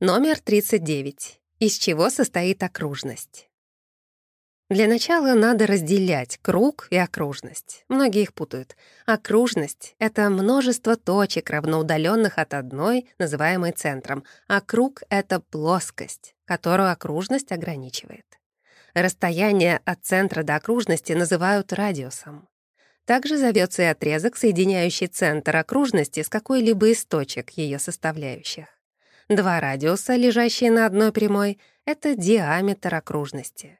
Номер 39. Из чего состоит окружность? Для начала надо разделять круг и окружность. Многие их путают. Окружность — это множество точек, равноудаленных от одной, называемой центром, а круг — это плоскость, которую окружность ограничивает. Расстояние от центра до окружности называют радиусом. Также зовется и отрезок, соединяющий центр окружности с какой-либо из точек ее составляющих. Два радиуса, лежащие на одной прямой, — это диаметр окружности.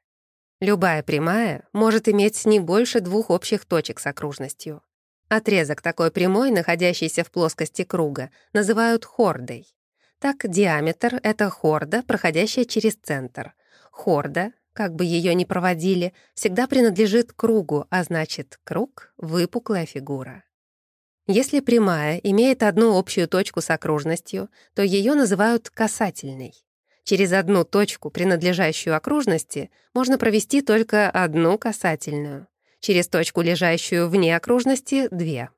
Любая прямая может иметь не больше двух общих точек с окружностью. Отрезок такой прямой, находящийся в плоскости круга, называют хордой. Так, диаметр — это хорда, проходящая через центр. Хорда, как бы ее ни проводили, всегда принадлежит кругу, а значит, круг — выпуклая фигура. Если прямая имеет одну общую точку с окружностью, то ее называют касательной. Через одну точку, принадлежащую окружности, можно провести только одну касательную. Через точку, лежащую вне окружности — две.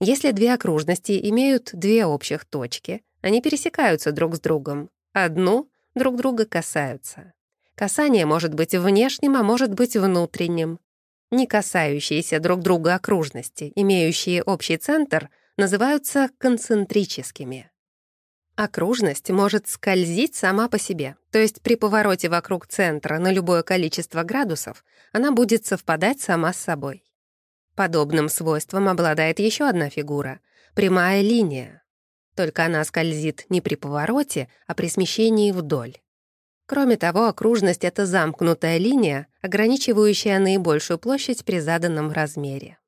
Если две окружности имеют две общих точки, они пересекаются друг с другом. Одну друг друга касаются. Касание может быть внешним, а может быть внутренним. Не касающиеся друг друга окружности, имеющие общий центр, называются концентрическими. Окружность может скользить сама по себе, то есть при повороте вокруг центра на любое количество градусов она будет совпадать сама с собой. Подобным свойством обладает еще одна фигура — прямая линия. Только она скользит не при повороте, а при смещении вдоль. Кроме того, окружность — это замкнутая линия, ограничивающая наибольшую площадь при заданном размере.